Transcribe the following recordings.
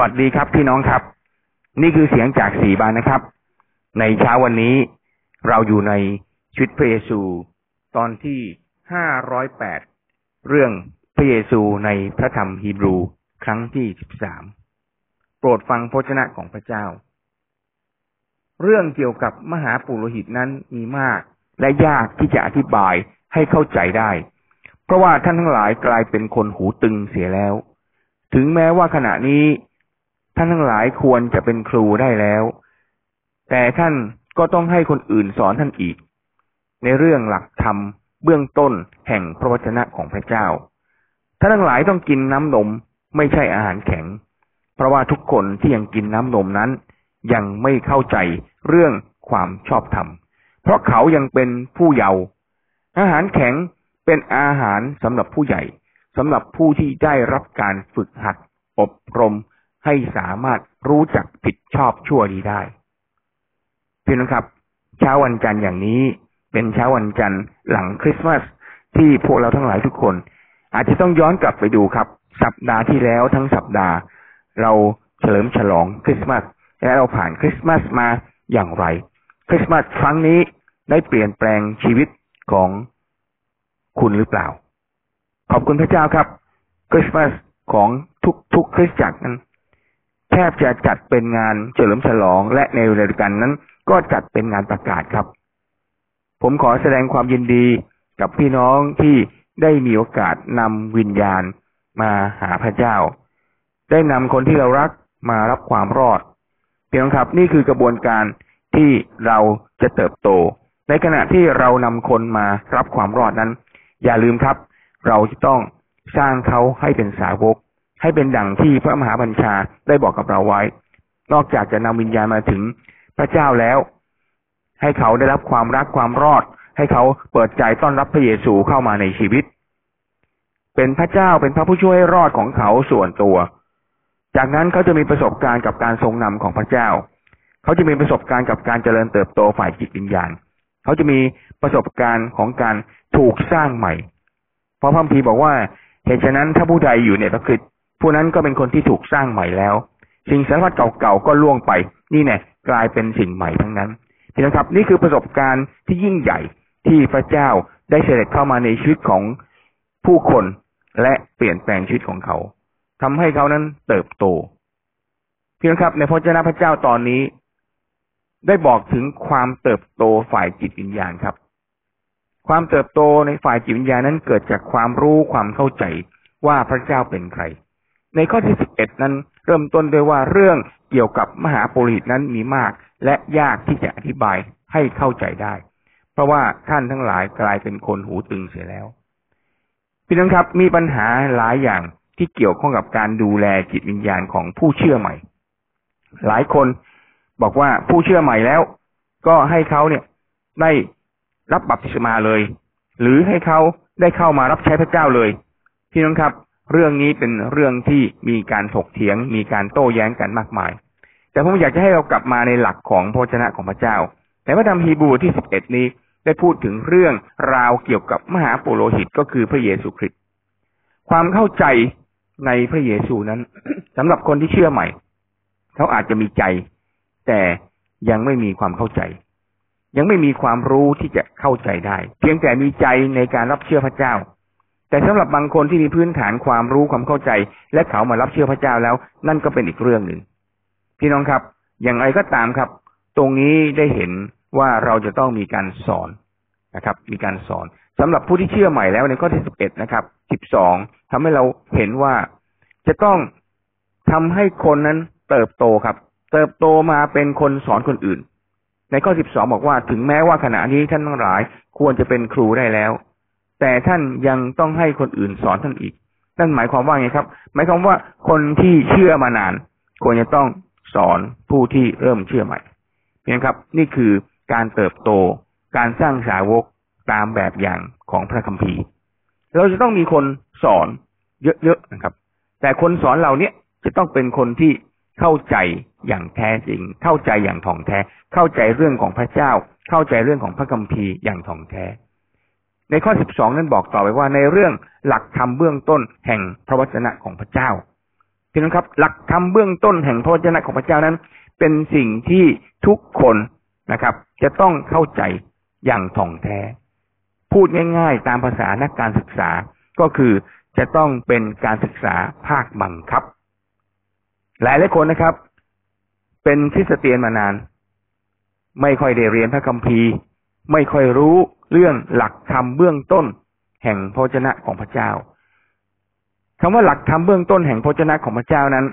วัสดีครับพี่น้องครับ นี่คือเสียงจากสีบานนะครับ ในเช้าวันนี้เราอยู่ในชีวิตพระเยซู ตอนที่ห้าร้อยแปดเรื่องพระเยซูในพระธรรมฮีบรูครั้งที่สิบสามโปรดฟังพระชนะของพระเจ้า เรื่องเกี่ยวกับมหาปุโรหิตนั้นมีมากและยากที่จะอธิบายให้เข้าใจได้ เพราะว่าท่านทั้งหลายกลายเป็นคนหูตึงเสียแล้ว ถึงแม้ว่าขณะนี้ ท่านทั้งหลายควรจะเป็นครูได้แล้ว แต่ท่านก็ต้องให้คนอื่นสอนท่านอีก ในเรื่องหลักธรรมเบื้องต้นแห่งพระวจนะของพระเจ้า ท่านทั้งหลายต้องกินน้ำนมไม่ใช่อาหารแข็ง เพราะว่าทุกคนที่ยังกินน้ำนมนั้น ยังไม่เข้าใจเรื่องความชอบธรรม เพราะเขายังเป็นผู้เยาว์อาหารแข็งเป็นอาหารสำหรับผู้ใหญ่สำหรับผู้ที่ได้รับการฝึกหัด อบรม ให้สามารถรู้จักผิดชอบชั่วดีได้พี่น้องครับ เช้าวันจันทร์อย่างนี้ เป็นเช้าวันจันทร์หลังคริสต์มาสที่พวกเราทั้งหลายทุกคน อาจจะต้องย้อนกลับไปดูครับ สัปดาห์ที่แล้วทั้งสัปดาห์ เราเฉลิมฉลองคริสต์มาสและเราผ่านคริสต์มาสมาอย่างไร คริสต์มาสครั้งนี้ได้เปลี่ยนแปลงชีวิตของคุณหรือเปล่า ขอบคุณพระเจ้าครับ คริสต์มาสของทุกทุกคริสตจักรนั้น ทบจะจัดเป็นงานเฉลิมฉลอง และในเวลาเดียวกันนั้น ก็จัดเป็นงานประกาศครับ ผมขอแสดงความยินดีกับพี่น้องที่ได้มีโอกาสนำวิญญาณมาหาพระเจ้า ได้นำคนที่เรารักมารับความรอดเพียงครับนี่คือกระบวนการที่เราจะเติบโต ในขณะที่เรานำคนมารับความรอดนั้น อย่าลืมครับ เราจะต้องสร้างเขาให้เป็นสาวก ให้เป็นดังที่พระมหาบัญชาได้บอกกับเราไว้ นอกจากจะนำวิญญาณมาถึงพระเจ้าแล้ว ให้เขาได้รับความรักความรอด ให้เขาเปิดใจต้อนรับพระเยซูเข้ามาในชีวิต เป็นพระเจ้าเป็นพระผู้ช่วยรอดของเขาส่วนตัว จากนั้นเขาจะมีประสบการณ์กับการทรงนำของพระเจ้า เขาจะมีประสบการณ์กับการเจริญเติบโตฝ่ายจิตวิญญาณ เขาจะมีประสบการณ์ของการถูกสร้างใหม่ เพราะพระคัมภีร์บอกว่าเหตุฉะนั้นถ้าผู้ใดอยู่ในพระคิด ผู้นั้นก็เป็นคนที่ถูกสร้างใหม่แล้ว สิ่งสารพัดเก่าๆก็ล่วงไป นี่แน่กลายเป็นสิ่งใหม่ทั้งนั้นพี่น้องครับนี่คือประสบการณ์ที่ยิ่งใหญ่ที่พระเจ้าได้เสด็จเข้ามาในชีวิตของผู้คนและเปลี่ยนแปลงชีวิตของเขาทำให้เขานั้นเติบโตพี่น้องครับ ในพระเจ้าพระเจ้าตอนนี้ ได้บอกถึงความเติบโตฝ่ายจิตวิญญาณครับ ความเติบโตในฝ่ายจิตวิญญาณนั้นเกิดจากความรู้ความเข้าใจว่าพระเจ้าเป็นใคร ในข้อที่สิบเอ็ดนั้น เริ่มต้นด้วยว่าเรื่องเกี่ยวกับมหาปุริตนั้นมีมาก และยากที่จะอธิบายให้เข้าใจได้ เพราะว่าท่านทั้งหลายกลายเป็นคนหูตึงเสียแล้วพี่น้องครับมีปัญหาหลายอย่างที่เกี่ยวข้องกับการดูแลจิตวิญญาณของผู้เชื่อใหม่ หลายคนบอกว่าผู้เชื่อใหม่แล้ว ก็ให้เขาเนี่ยได้รับบัพติศมาเลย หรือให้เขาได้เข้ามารับใช้พระเจ้าเลย พี่น้องครับ เรื่องนี้เป็นเรื่องที่มีการถกเถียง มีการโต้แย้งกันมากมาย แต่ผมอยากจะให้เรากลับมาในหลักของพระชนะของพระเจ้าแต่พระธรรมฮีบรูที่สิบเอ็ดนี้ได้พูดถึงเรื่องราวเกี่ยวกับมหาปุโรหิตก็คือพระเยซูคริสต์ความเข้าใจในพระเยซูนั้นสำหรับคนที่เชื่อใหม่ เขาอาจจะมีใจ แต่ยังไม่มีความเข้าใจ ยังไม่มีความรู้ที่จะเข้าใจได้ เพียงแต่มีใจในการรับเชื่อพระเจ้า แต่สำหรับบางคนที่มีพื้นฐานความรู้ความเข้าใจ และเขามารับเชื่อพระเจ้าแล้ว นั่นก็เป็นอีกเรื่องหนึ่งพี่น้องครับ อย่างไรก็ตามครับ ตรงนี้ได้เห็นว่าเราจะต้องมีการสอนนะครับ มีการสอนสำหรับผู้ที่เชื่อใหม่แล้วในข้อที่สิบเอ็ดนะครับสิบสองทำให้เราเห็นว่าจะต้องทำให้คนนั้นเติบโตครับ เติบโตมาเป็นคนสอนคนอื่น ในข้อสิบสองบอกว่าถึงแม้ว่าขณะนี้ท่านทั้งหลาย ควรจะเป็นครูได้แล้ว แต่ท่านยังต้องให้คนอื่นสอนท่านอีก นั่นหมายความว่าไงครับ หมายความว่าคนที่เชื่อมานานควรจะต้องสอนผู้ที่เริ่มเชื่อใหม่เพียงครับ นี่คือการเติบโต การสร้างสาวกตามแบบอย่างของพระคัมภีร์ เราจะต้องมีคนสอนเยอะๆนะครับ แต่คนสอนเราเนี้ยจะต้องเป็นคนที่เข้าใจอย่างแท้จริง เข้าใจอย่างถ่องแท้ เข้าใจเรื่องของพระเจ้า เข้าใจเรื่องของพระคัมภีร์อย่างถ่องแท้ ในข้อสิบสองนั้นบอกต่อไปว่าในเรื่องหลักธรรมเบื้องต้นแห่งพระวจนะของพระเจ้าพี่น้องครับ หลักธรรมเบื้องต้นแห่งพระวจนะของพระเจ้านั้น เป็นสิ่งที่ทุกคนนะครับ จะต้องเข้าใจอย่างถ่องแท้ พูดง่าย ๆ ตามภาษานักการศึกษาก็คือจะต้องเป็นการศึกษาภาคบังคับ หลายหลายคนนะครับ เป็นคริสเตียนมานาน ไม่ค่อยได้เรียนพระคัมภีร์ ไม่ค่อยรู้เรื่องหลักธรรมเบื้องต้น แห่งพระชนะของพระเจ้าคำว่าหลักธรรมเบื้องต้นแห่งพระชนะของพระเจ้านั้น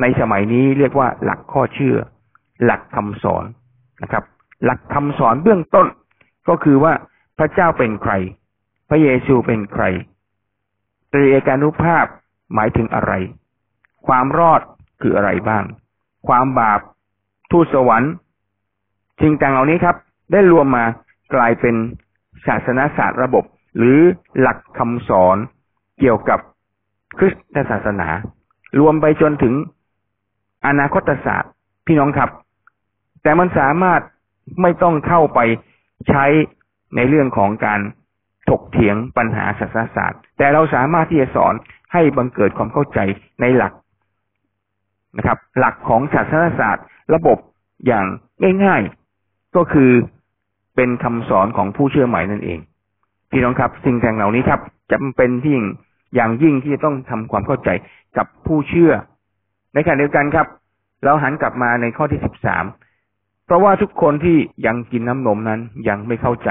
ในสมัยนี้เรียกว่าหลักข้อเชื่อ หลักคำสอนนะครับ หลักคำสอนเบื้องต้น ก็คือว่าพระเจ้าเป็นใคร พระเยซูเป็นใครตรีเอกานุภาพหมายถึงอะไร ความรอดคืออะไรบ้าง ความบาป ทูตสวรรค์สิ่งต่างเหล่านี้ครับ ได้รวมมา กลายเป็นศาสนาศาสตร์ระบบ หรือหลักคำสอนเกี่ยวกับคริสตศาสนา รวมไปจนถึงอนาคตศาสตร์พี่น้องครับ แต่มันสามารถไม่ต้องเข้าไปใช้ในเรื่องของการถกเถียงปัญหาศาสนศาสตร์ แต่เราสามารถที่จะสอนให้บังเกิดความเข้าใจในหลักนะครับ หลักของศาสนศาสตร์ ระบบอย่างง่าย ๆ ก็คือ เป็นคำสอนของผู้เชื่อใหม่นั่นเองพี่น้องครับ สิ่งแต่งเหล่านี้ครับจำเป็นที่อย่างยิ่งที่จะต้องทำความเข้าใจกับผู้เชื่อ ในขณะเดียวกันครับ เราหันกลับมาในข้อที่สิบสามเพราะว่าทุกคนที่ยังกินน้ำนมนั้นยังไม่เข้าใจ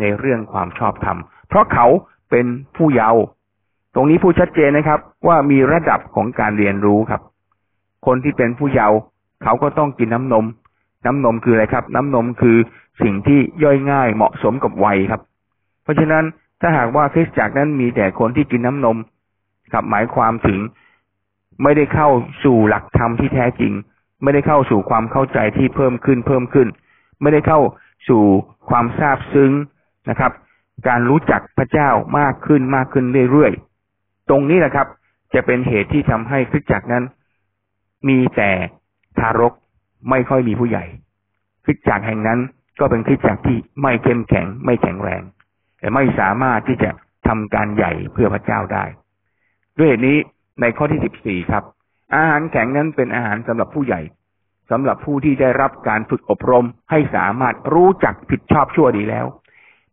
ในเรื่องความชอบธรรม เพราะเขาเป็นผู้เยาว์ตรงนี้ผู้ชัดเจนนะครับ ว่ามีระดับของการเรียนรู้ครับ คนที่เป็นผู้เยาว์เขาก็ต้องกินน้ำนม น้ำนมคืออะไรครับ น้ำนมคือสิ่งที่ย่อยง่ายเหมาะสมกับวัยครับ เพราะฉะนั้นถ้าหากว่าคริสจักรนั้นมีแต่คนที่กินน้ำนมครับหมายความถึงไม่ได้เข้าสู่หลักธรรมที่แท้จริง ไม่ได้เข้าสู่ความเข้าใจที่เพิ่มขึ้นเพิ่มขึ้น ไม่ได้เข้าสู่ความทราบซึ้งนะครับ การรู้จักพระเจ้ามากขึ้นมากขึ้นเรื่อยๆตรงนี้แหละครับ จะเป็นเหตุที่ทำให้คริสจักรนั้น มีแต่ทารก ไม่ค่อยมีผู้ใหญ่คริสตจักรแห่งนั้นก็เป็นคริสตจักรที่ไม่เข้มแข็ง ไม่แข็งแรงแต่ไม่สามารถที่จะทำการใหญ่เพื่อพระเจ้าได้ ด้วยเหตุนี้ในข้อที่สิบสี่ครับ อาหารแข็งนั้นเป็นอาหารสำหรับผู้ใหญ่สำหรับผู้ที่ได้รับการฝึกอบรมให้สามารถรู้จักผิดชอบชั่วดีแล้ว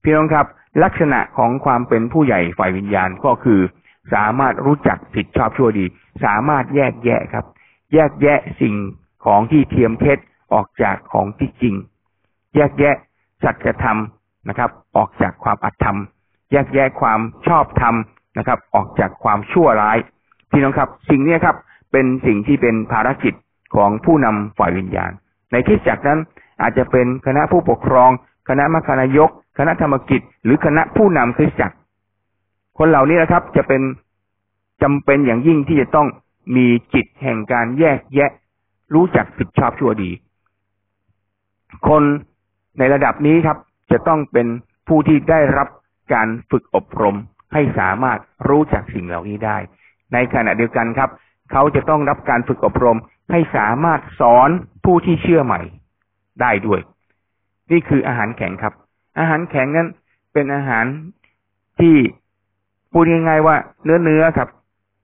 พี่น้องครับ ลักษณะของความเป็นผู้ใหญ่ฝ่ายวิญญาณก็คือ สามารถรู้จักผิดชอบชั่วดี สามารถแยกแยะครับ แยกแยะสิ่ง ของที่เทียมเท็จออกจากของที่จริง แยกแยะสัจธรรมนะครับ ออกจากความอัตธรรม แยกแยะความชอบธรรมนะครับ ออกจากความชั่วร้ายพี่น้องครับ สิ่งนี้ครับ เป็นสิ่งที่เป็นภารกิจของผู้นำฝ่ายวิญญาณ ในที่จักนั้นอาจจะเป็นคณะผู้ปกครอง คณะมัคคณายก คณะธรรมกิจ หรือคณะผู้นำคริสตจักร คนเหล่านี้นะครับ จะเป็นจำเป็นอย่างยิ่งที่จะต้องมีจิตแห่งการแยกแยะ รู้จักผิดชอบชั่วดี คนในระดับนี้ครับ จะต้องเป็นผู้ที่ได้รับการฝึกอบรมให้สามารถรู้จักสิ่งเหล่านี้ได้ ในขณะเดียวกันครับ เขาจะต้องรับการฝึกอบรมให้สามารถสอนผู้ที่เชื่อใหม่ได้ด้วย นี่คืออาหารแข็งครับ อาหารแข็งนั้นเป็นอาหารที่พูดง่ายๆว่าเนื้อเนื้อครับ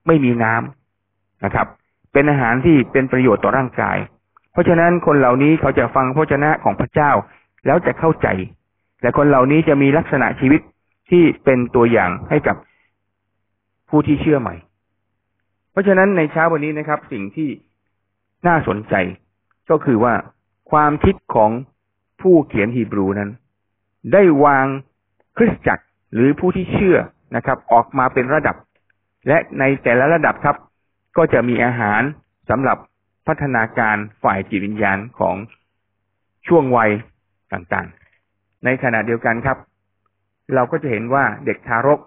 ไม่มีน้ำนะครับ เป็นอาหารที่เป็นประโยชน์ต่อร่างกาย เพราะฉะนั้นคนเหล่านี้เขาจะฟังพระชนะของพระเจ้า แล้วจะเข้าใจแต่คนเหล่านี้จะมีลักษณะชีวิตที่เป็นตัวอย่างให้กับผู้ที่เชื่อใหม่ เพราะฉะนั้นในเช้าวันนี้นะครับ สิ่งที่น่าสนใจ ก็คือว่าความคิดของผู้เขียนฮีบรูนั้น ได้วางคริสตจักรหรือผู้ที่เชื่อนะครับ ออกมาเป็นระดับ และในแต่ละระดับครับ ก็จะมีอาหารสำหรับพัฒนาการฝ่ายจิตวิญญาณของช่วงวัยต่างๆ ในขณะเดียวกันครับ เราก็จะเห็นว่าเด็กทารก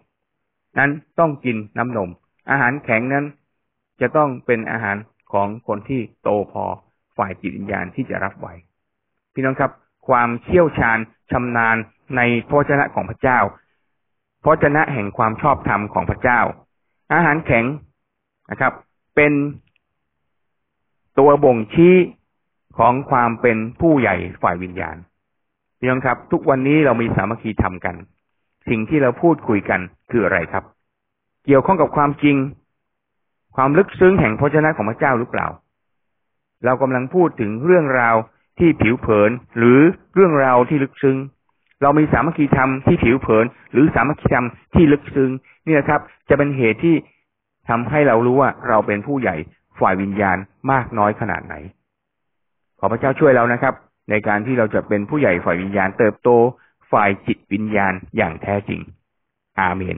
นั้นต้องกินน้ำนม อาหารแข็งนั้น จะต้องเป็นอาหารของคนที่โตพอฝ่ายจิตวิญญาณที่จะรับไหวพี่น้องครับ ความเชี่ยวชาญชำนาญในพระชนะของพระเจ้าพระชนะแห่งความชอบธรรมของพระเจ้า อาหารแข็งนะครับ เป็นตัวบ่งชี้ของความเป็นผู้ใหญ่ฝ่ายวิญญาณพี่น้องครับ ทุกวันนี้เรามีสามัคคีทำกัน สิ่งที่เราพูดคุยกันคืออะไรครับ เกี่ยวข้องกับความจริง ความลึกซึ้งแห่งพระเจ้าของพระเจ้าหรือเปล่า เรากำลังพูดถึงเรื่องราวที่ผิวเผินหรือเรื่องราวที่ลึกซึ้ง เรามีสามัคคีธรรมที่ผิวเผิน หรือสามัคคีธรรมที่ลึกซึ้งนี่นะครับ จะเป็นเหตุที่ ทำให้เรารู้ว่าเราเป็นผู้ใหญ่ฝ่ายวิญญาณมากน้อยขนาดไหน ขอพระเจ้าช่วยเรานะครับ ในการที่เราจะเป็นผู้ใหญ่ฝ่ายวิญญาณ เติบโตฝ่ายจิตวิญญาณอย่างแท้จริง อาเมน